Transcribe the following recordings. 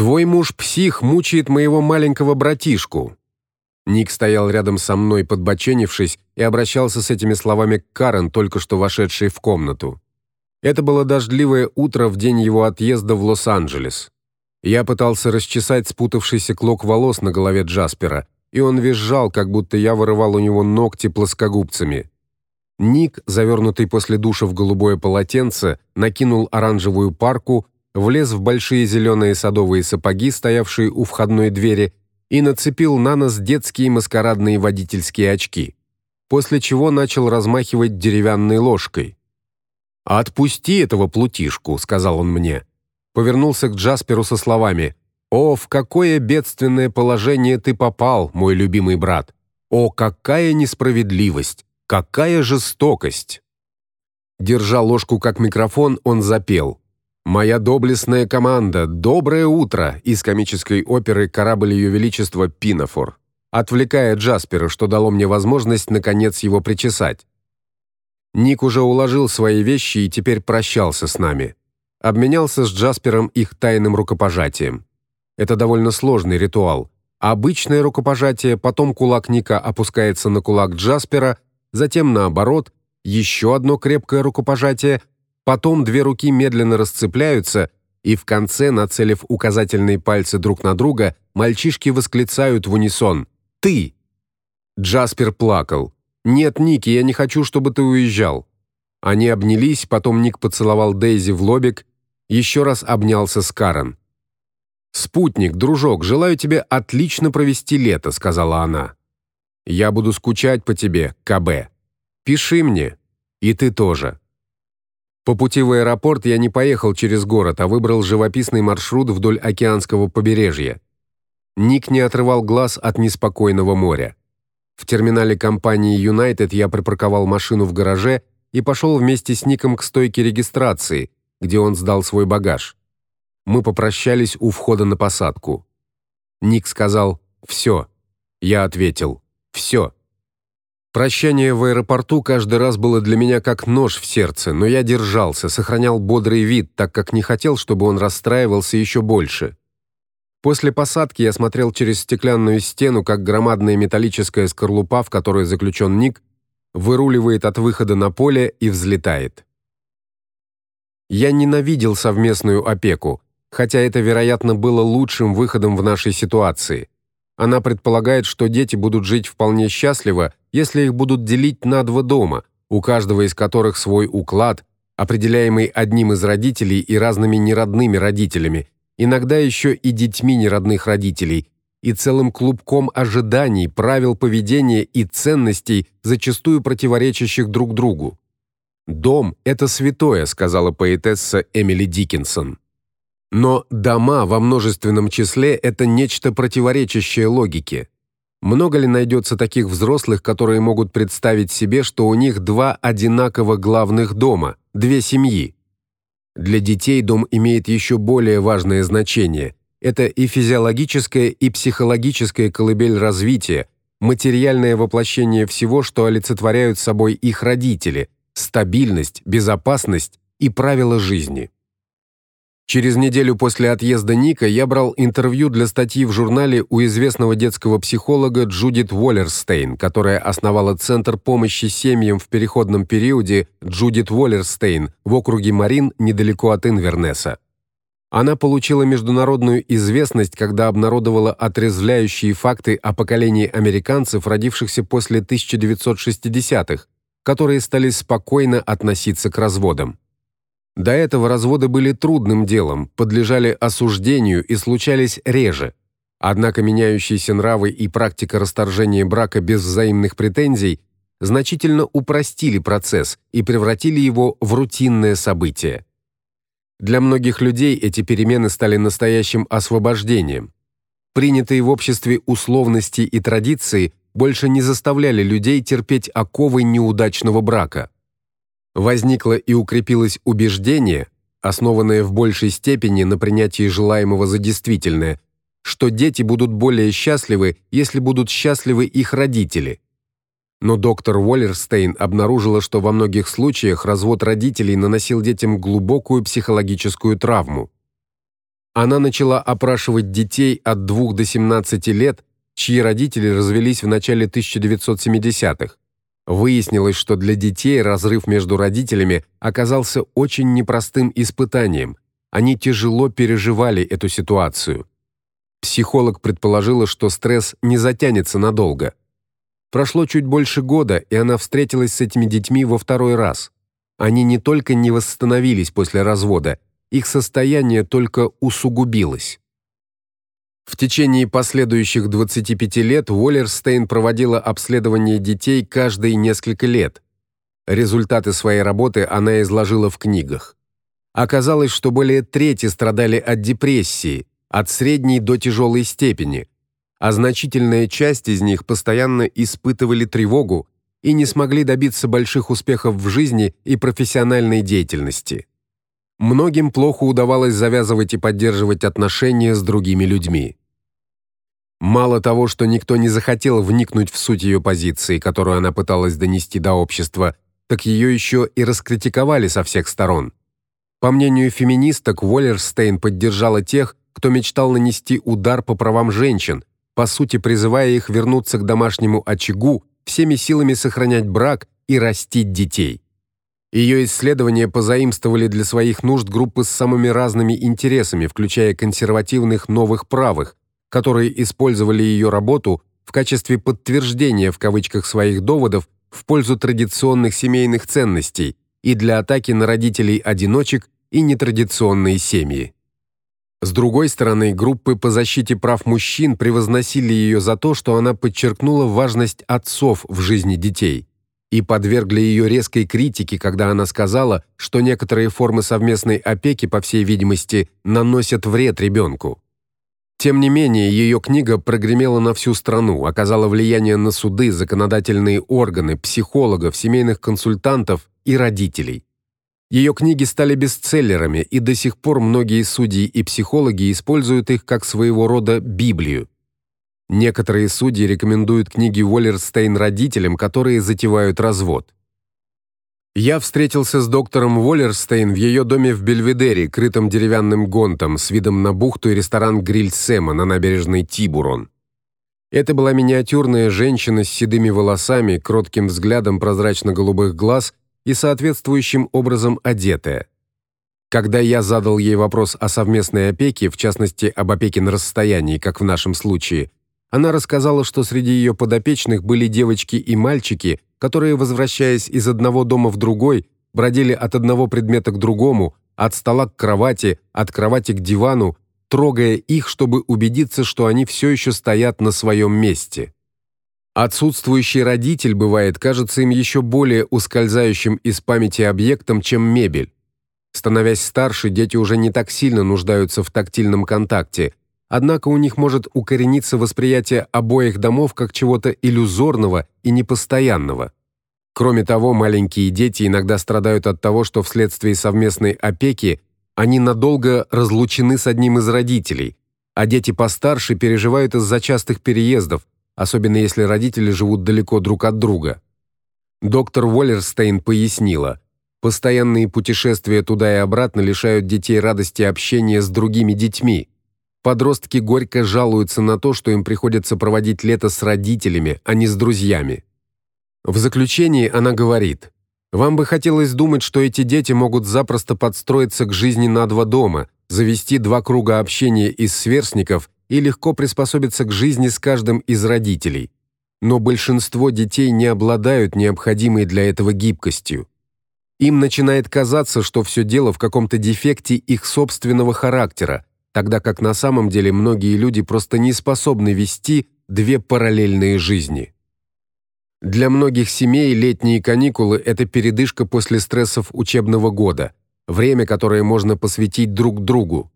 Твой муж псих мучает моего маленького братишку. Ник стоял рядом со мной, подбоченившись, и обращался с этими словами к Карен, только что вошедшей в комнату. Это было дождливое утро в день его отъезда в Лос-Анджелес. Я пытался расчесать спутавшийся клок волос на голове Джаспера, и он визжал, как будто я вырывал у него ногти плоскогубцами. Ник, завернутый после душа в голубое полотенце, накинул оранжевую парку, влез в большие зеленые садовые сапоги, стоявшие у входной двери, и нацепил на нос детские маскарадные водительские очки. После чего начал размахивать деревянной ложкой. «Отпусти этого плутишку», — сказал он мне. Повернулся к Джасперу со словами «О, в какое бедственное положение ты попал, мой любимый брат! О, какая несправедливость! Какая жестокость!» Держа ложку как микрофон, он запел «Моя доблестная команда, доброе утро» из комической оперы «Корабль Ее Величества Пинафор», отвлекая Джаспера, что дало мне возможность наконец его причесать. Ник уже уложил свои вещи и теперь прощался с нами. Обменялся с Джаспером их тайным рукопожатием. Это довольно сложный ритуал. Обычное рукопожатие, потом кулак Ника опускается на кулак Джаспера, затем наоборот, еще одно крепкое рукопожатие, потом две руки медленно расцепляются, и в конце, нацелив указательные пальцы друг на друга, мальчишки восклицают в унисон: "Ты!" Джаспер плакал. Нет, Ники, я не хочу, чтобы ты уезжал. Они обнялись, потом Ник поцеловал Дейзи в лобик, еще раз обнялся с Карен. Спутник, дружок, желаю тебе отлично провести лето, сказала она. Я буду скучать по тебе, КБ. Пиши мне, и ты тоже. По пути в аэропорт я не поехал через город, а выбрал живописный маршрут вдоль океанского побережья. Ник не отрывал глаз от неспокойного моря. В терминале компании United я припарковал машину в гараже и пошел вместе с Ником к стойке регистрации, где он сдал свой багаж. Мы попрощались у входа на посадку. Ник сказал: «Все». Я ответил: «Все». Прощание в аэропорту каждый раз было для меня как нож в сердце, но я держался, сохранял бодрый вид, так как не хотел, чтобы он расстраивался еще больше. После посадки я смотрел через стеклянную стену, как громадная металлическая скорлупа, в которой заключен Ник, выруливает от выхода на поле и взлетает. Я ненавидел совместную опеку, хотя это, вероятно, было лучшим выходом в нашей ситуации. Она предполагает, что дети будут жить вполне счастливо, если их будут делить на два дома, у каждого из которых свой уклад, определяемый одним из родителей и разными неродными родителями, иногда еще и детьми неродных родителей, и целым клубком ожиданий, правил поведения и ценностей, зачастую противоречащих друг другу. Дом это святое, сказала поэтесса Эмили Диккенсон. Но дома во множественном числе это нечто противоречащее логике. Много ли найдется таких взрослых, которые могут представить себе, что у них два одинаково главных дома, две семьи? Для детей дом имеет еще более важное значение. Это и физиологическая, и психологическая колыбель развития, материальное воплощение всего, что олицетворяют собой их родители: стабильность, безопасность и правила жизни. Через неделю после отъезда Ника я брал интервью для статьи в журнале у известного детского психолога Джудит Воллерстейн, которая основала Центр помощи семьям в переходном периоде Джудит Воллерстейн в округе Марин недалеко от Инвернеса. Она получила международную известность, когда обнародовала отрезвляющие факты о поколении американцев, родившихся после 1960-х, которые стали спокойно относиться к разводам. До этого разводы были трудным делом, подлежали осуждению и случались реже. Однако меняющиеся нравы и практика расторжения брака без взаимных претензий значительно упростили процесс и превратили его в рутинное событие. Для многих людей эти перемены стали настоящим освобождением. Принятые в обществе условности и традиции больше не заставляли людей терпеть оковы неудачного брака возникло и укрепилось убеждение, основанное в большей степени на принятии желаемого за действительное, что дети будут более счастливы, если будут счастливы их родители. Но доктор Уоллерстейн обнаружила, что во многих случаях развод родителей наносил детям глубокую психологическую травму. Она начала опрашивать детей от 2 до 17 лет, чьи родители развелись в начале 1970-х. Выяснилось, что для детей разрыв между родителями оказался очень непростым испытанием. Они тяжело переживали эту ситуацию. Психолог предположила, что стресс не затянется надолго. Прошло чуть больше года, и она встретилась с этими детьми во второй раз. Они не только не восстановились после развода, их состояние только усугубилось. В течение последующих 25 лет Уоллерстейн проводила обследование детей каждые несколько лет. Результаты своей работы она изложила в книгах. Оказалось, что более трети страдали от депрессии, от средней до тяжелой степени, а значительная часть из них постоянно испытывали тревогу и не смогли добиться больших успехов в жизни и профессиональной деятельности. Многим плохо удавалось завязывать и поддерживать отношения с другими людьми. Мало того, что никто не захотел вникнуть в суть ее позиции, которую она пыталась донести до общества, так ее еще и раскритиковали со всех сторон. По мнению феминисток, Уоллерстейн поддержала тех, кто мечтал нанести удар по правам женщин, по сути призывая их вернуться к домашнему очагу, всеми силами сохранять брак и растить детей. Ее исследования позаимствовали для своих нужд группы с самыми разными интересами, включая консервативных новых правых, которые использовали ее работу в качестве подтверждения в кавычках своих доводов в пользу традиционных семейных ценностей и для атаки на родителей-одиночек и нетрадиционные семьи. С другой стороны, группы по защите прав мужчин превозносили ее за то, что она подчеркнула важность отцов в жизни детей и подвергли ее резкой критике, когда она сказала, что некоторые формы совместной опеки, по всей видимости, наносят вред ребенку. Тем не менее, ее книга прогремела на всю страну, оказала влияние на суды, законодательные органы, психологов, семейных консультантов и родителей. Ее книги стали бестселлерами, и до сих пор многие судьи и психологи используют их как своего рода Библию. Некоторые судьи рекомендуют книги Уоллерстейн родителям, которые затевают развод. Я встретился с доктором Уоллерстейн в ее доме в Бельведере, крытом деревянным гонтом с видом на бухту и ресторан Гриль Сэма на набережной Тибурон. Это была миниатюрная женщина с седыми волосами, кротким взглядом прозрачно-голубых глаз и соответствующим образом одетая. Когда я задал ей вопрос о совместной опеке, в частности, об опеке на расстоянии, как в нашем случае, она рассказала, что среди ее подопечных были девочки и мальчики, которые, возвращаясь из одного дома в другой, бродили от одного предмета к другому, от стола к кровати, от кровати к дивану, трогая их, чтобы убедиться, что они все еще стоят на своем месте. Отсутствующий родитель бывает кажется им еще более ускользающим из памяти объектом, чем мебель. Становясь старше, дети уже не так сильно нуждаются в тактильном контакте, Однако у них может укорениться восприятие обоих домов как чего-то иллюзорного и непостоянного. Кроме того, маленькие дети иногда страдают от того, что вследствие совместной опеки они надолго разлучены с одним из родителей, а дети постарше переживают из-за частых переездов, особенно если родители живут далеко друг от друга. Доктор Уоллерстейн пояснила: постоянные путешествия туда и обратно лишают детей радости общения с другими детьми. Подростки горько жалуются на то, что им приходится проводить лето с родителями, а не с друзьями. В заключении она говорит: "Вам бы хотелось думать, что эти дети могут запросто подстроиться к жизни на два дома, завести два круга общения из сверстников и легко приспособиться к жизни с каждым из родителей. Но большинство детей не обладают необходимой для этого гибкостью. Им начинает казаться, что все дело в каком-то дефекте их собственного характера, тогда как на самом деле многие люди просто не способны вести две параллельные жизни. Для многих семей летние каникулы это передышка после стрессов учебного года, время, которое можно посвятить друг другу.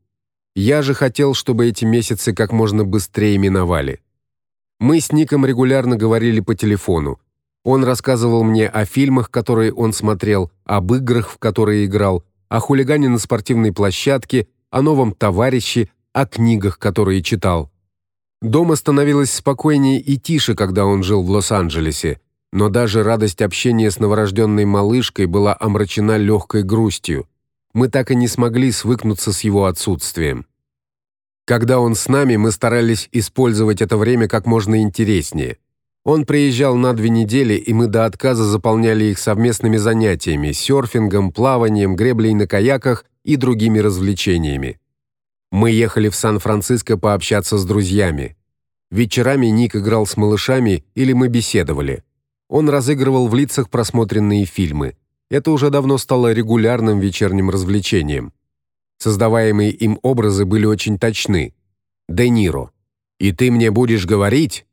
Я же хотел, чтобы эти месяцы как можно быстрее миновали. Мы с Ником регулярно говорили по телефону. Он рассказывал мне о фильмах, которые он смотрел, об играх, в которые играл, о хулигане на спортивной площадке о новом товарище, о книгах, которые читал. Дома становилось спокойнее и тише, когда он жил в Лос-Анджелесе, но даже радость общения с новорожденной малышкой была омрачена легкой грустью. Мы так и не смогли свыкнуться с его отсутствием. Когда он с нами, мы старались использовать это время как можно интереснее. Он приезжал на две недели, и мы до отказа заполняли их совместными занятиями: серфингом, плаванием, греблей на каяках и другими развлечениями. Мы ехали в Сан-Франциско пообщаться с друзьями. Вечерами Ник играл с малышами или мы беседовали. Он разыгрывал в лицах просмотренные фильмы. Это уже давно стало регулярным вечерним развлечением. Создаваемые им образы были очень точны. Де Ниро. И ты мне будешь говорить?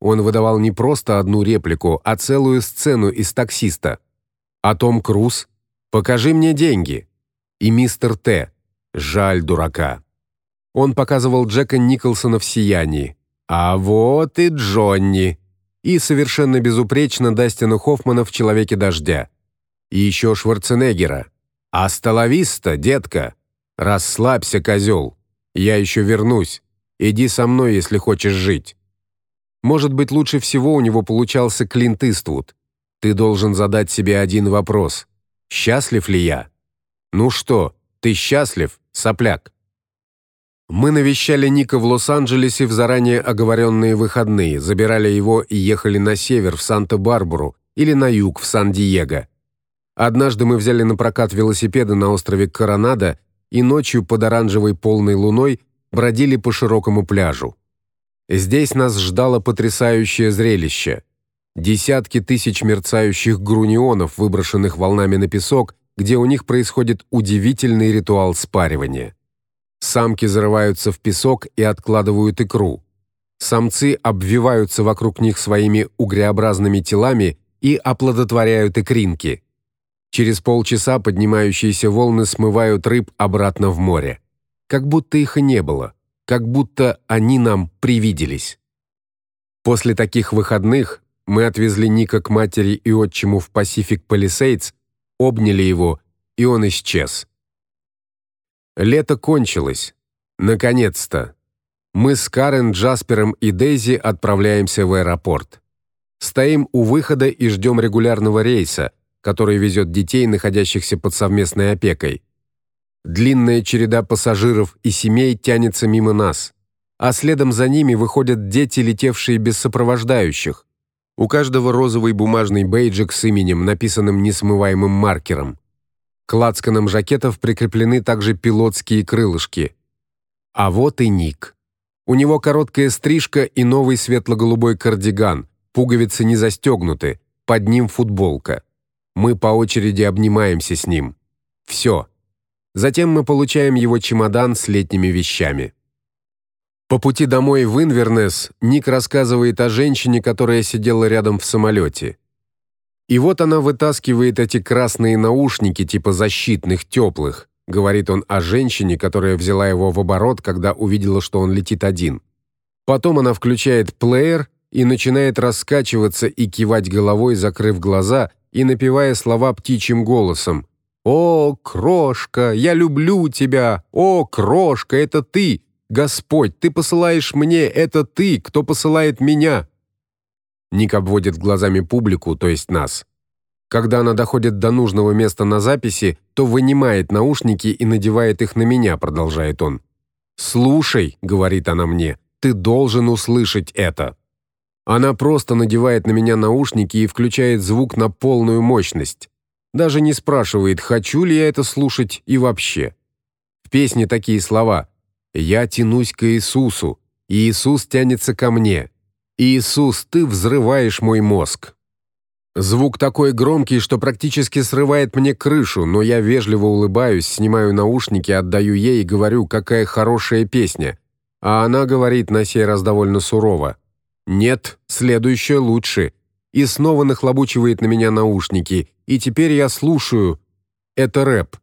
Он выдавал не просто одну реплику, а целую сцену из таксиста. А Том Круз? Покажи мне деньги. И мистер Т. Жаль дурака. Он показывал Джека Николсона в сиянии. А вот и Джонни. И совершенно безупречно Дастина Хоффмана в Человеке дождя. И еще Шварценеггера. Асталависта, детка. Расслабься, козел. Я еще вернусь. Иди со мной, если хочешь жить. Может быть, лучше всего у него получался Клинт Иствуд. Ты должен задать себе один вопрос: счастлив ли я? Ну что, ты счастлив, сопляк? Мы навещали Ника в Лос-Анджелесе в заранее оговоренные выходные, забирали его и ехали на север в Санта-Барбару или на юг в Сан-Диего. Однажды мы взяли на прокат велосипеды на острове Коронадо и ночью под оранжевой полной луной бродили по широкому пляжу. Здесь нас ждало потрясающее зрелище. Десятки тысяч мерцающих грунионов, выброшенных волнами на песок, где у них происходит удивительный ритуал спаривания. Самки зарываются в песок и откладывают икру. Самцы обвиваются вокруг них своими угреобразными телами и оплодотворяют икринки. Через полчаса поднимающиеся волны смывают рыб обратно в море, как будто их и не было, как будто они нам привиделись. После таких выходных мы отвезли Ника к матери и отчиму в Pacific Palisades, обняли его, и он исчез. Лето кончилось. Наконец-то. Мы с Карен, Джаспером и Дейзи отправляемся в аэропорт. Стоим у выхода и ждем регулярного рейса, который везет детей, находящихся под совместной опекой. Длинная череда пассажиров и семей тянется мимо нас, а следом за ними выходят дети, летевшие без сопровождающих. У каждого розовый бумажный бейджик с именем, написанным несмываемым маркером. К лацканам жакетов прикреплены также пилотские крылышки. А вот и Ник. У него короткая стрижка и новый светло-голубой кардиган. Пуговицы не застегнуты, под ним футболка. Мы по очереди обнимаемся с ним. Все. Затем мы получаем его чемодан с летними вещами. По пути домой в Инвернес Ник рассказывает о женщине, которая сидела рядом в самолете. И вот она вытаскивает эти красные наушники типа защитных, теплых. Говорит он о женщине, которая взяла его в оборот, когда увидела, что он летит один. Потом она включает плеер и начинает раскачиваться и кивать головой, закрыв глаза и напевая слова птичьим голосом. «О, крошка, я люблю тебя! О, крошка, это ты! Господь, ты посылаешь мне, это ты, кто посылает меня!» Ник обводит глазами публику, то есть нас. Когда она доходит до нужного места на записи, то вынимает наушники и надевает их на меня, продолжает он. "Слушай", говорит она мне. "Ты должен услышать это". Она просто надевает на меня наушники и включает звук на полную мощность. Даже не спрашивает, хочу ли я это слушать и вообще. В песне такие слова: "Я тянусь к Иисусу, и Иисус тянется ко мне. Иисус, ты взрываешь мой мозг. Звук такой громкий, что практически срывает мне крышу, но я вежливо улыбаюсь, снимаю наушники, отдаю ей и говорю, какая хорошая песня. А она говорит на сей раз довольно сурово: "Нет, следующее лучше". И снова нахлобучивает на меня наушники, и теперь я слушаю. Это рэп.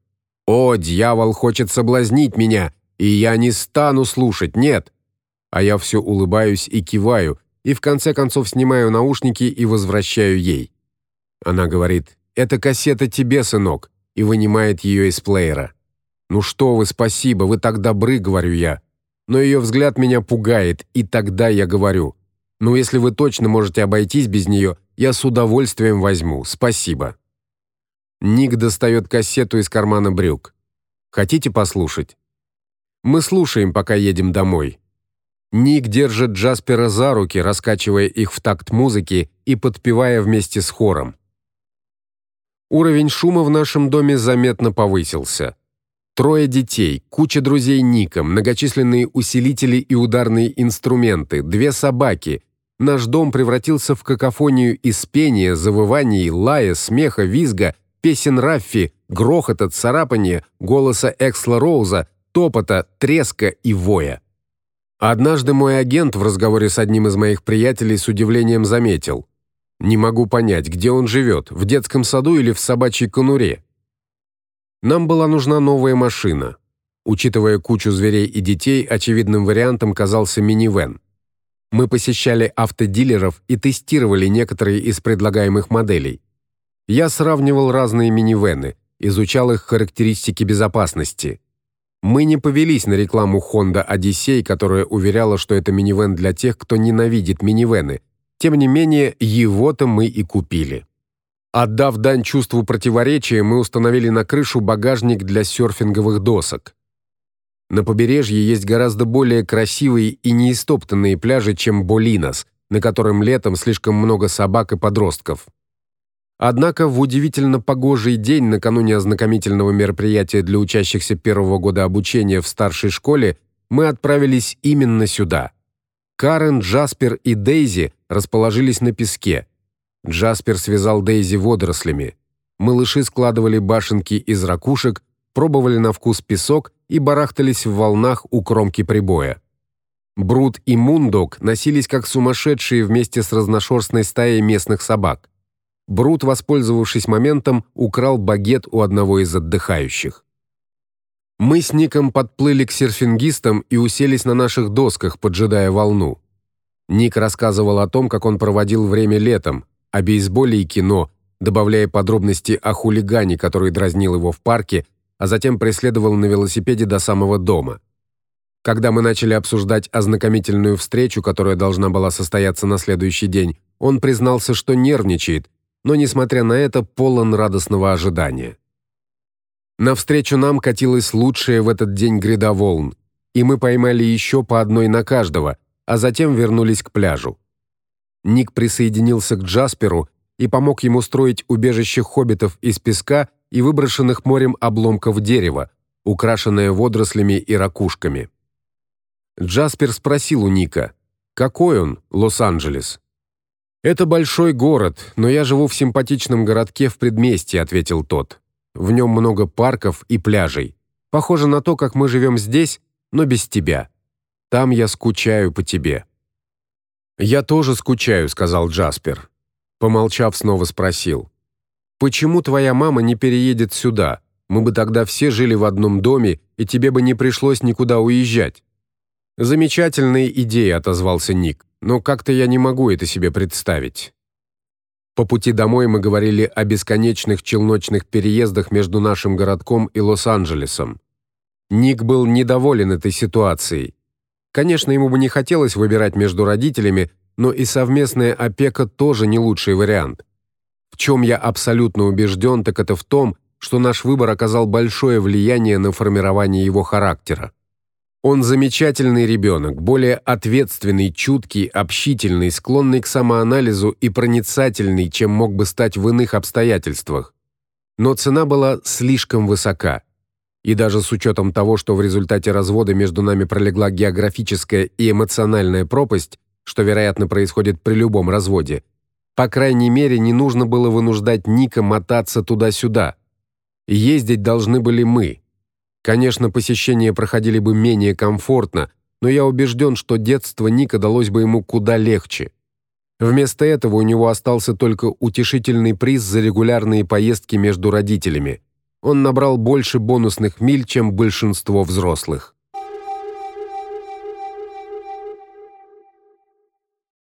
О, дьявол хочет соблазнить меня, и я не стану слушать. Нет. А я все улыбаюсь и киваю, и в конце концов снимаю наушники и возвращаю ей. Она говорит: "Это кассета тебе, сынок", и вынимает ее из плеера. "Ну что вы, спасибо, вы так добры", говорю я. Но ее взгляд меня пугает, и тогда я говорю: "Ну если вы точно можете обойтись без нее, я с удовольствием возьму. Спасибо". Ник достает кассету из кармана брюк. Хотите послушать? Мы слушаем, пока едем домой. Ник держит Джаспера за руки, раскачивая их в такт музыки и подпевая вместе с хором. Уровень шума в нашем доме заметно повысился. Трое детей, куча друзей Ника, многочисленные усилители и ударные инструменты, две собаки. Наш дом превратился в какофонию из пения, завываний, лая, смеха, визга, песен Раффи, грохота, царапания, голоса Эксла Роуза, топота, треска и воя. Однажды мой агент в разговоре с одним из моих приятелей с удивлением заметил: "Не могу понять, где он живет, в детском саду или в собачьей конуре". Нам была нужна новая машина. Учитывая кучу зверей и детей, очевидным вариантом казался минивэн. Мы посещали автодилеров и тестировали некоторые из предлагаемых моделей. Я сравнивал разные минивэны, изучал их характеристики безопасности. Мы не повелись на рекламу Honda Odyssey, которая уверяла, что это минивэн для тех, кто ненавидит минивэны. Тем не менее, его-то мы и купили. Отдав дань чувству противоречия, мы установили на крышу багажник для серфинговых досок. На побережье есть гораздо более красивые и неистоптанные пляжи, чем Болинос, на котором летом слишком много собак и подростков. Однако в удивительно погожий день накануне ознакомительного мероприятия для учащихся первого года обучения в старшей школе мы отправились именно сюда. Карен, Джаспер и Дейзи расположились на песке – Джаспер связал Дейзи водорослями. Малыши складывали башенки из ракушек, пробовали на вкус песок и барахтались в волнах у кромки прибоя. Брут и Мундок носились как сумасшедшие вместе с разношерстной стаей местных собак. Брут, воспользовавшись моментом, украл багет у одного из отдыхающих. Мы с Ником подплыли к серфингистам и уселись на наших досках, поджидая волну. Ник рассказывал о том, как он проводил время летом, о бейсболе и кино, добавляя подробности о хулигане, который дразнил его в парке, а затем преследовал на велосипеде до самого дома. Когда мы начали обсуждать ознакомительную встречу, которая должна была состояться на следующий день, он признался, что нервничает, но несмотря на это, полон радостного ожидания. Навстречу нам катилась лучшая в этот день гряда волн, и мы поймали еще по одной на каждого, а затем вернулись к пляжу. Ник присоединился к Джасперу и помог ему строить убежище хоббитов из песка и выброшенных морем обломков дерева, украшенное водорослями и ракушками. Джаспер спросил у Ника: "Какой он, Лос-Анджелес?" "Это большой город, но я живу в симпатичном городке в предместье", ответил тот. "В нем много парков и пляжей. Похоже на то, как мы живем здесь, но без тебя. Там я скучаю по тебе". Я тоже скучаю, сказал Джаспер. Помолчав, снова спросил: Почему твоя мама не переедет сюда? Мы бы тогда все жили в одном доме, и тебе бы не пришлось никуда уезжать. Замечательная идея, отозвался Ник. Но как-то я не могу это себе представить. По пути домой мы говорили о бесконечных челночных переездах между нашим городком и Лос-Анджелесом. Ник был недоволен этой ситуацией. Конечно, ему бы не хотелось выбирать между родителями, но и совместная опека тоже не лучший вариант. В чем я абсолютно убежден, так это в том, что наш выбор оказал большое влияние на формирование его характера. Он замечательный ребенок, более ответственный, чуткий, общительный, склонный к самоанализу и проницательный, чем мог бы стать в иных обстоятельствах. Но цена была слишком высока. И даже с учетом того, что в результате развода между нами пролегла географическая и эмоциональная пропасть, что, вероятно, происходит при любом разводе, по крайней мере, не нужно было вынуждать Ника мотаться туда-сюда. Ездить должны были мы. Конечно, посещения проходили бы менее комфортно, но я убежден, что детство Ника далось бы ему куда легче. Вместо этого у него остался только утешительный приз за регулярные поездки между родителями – он набрал больше бонусных миль, чем большинство взрослых.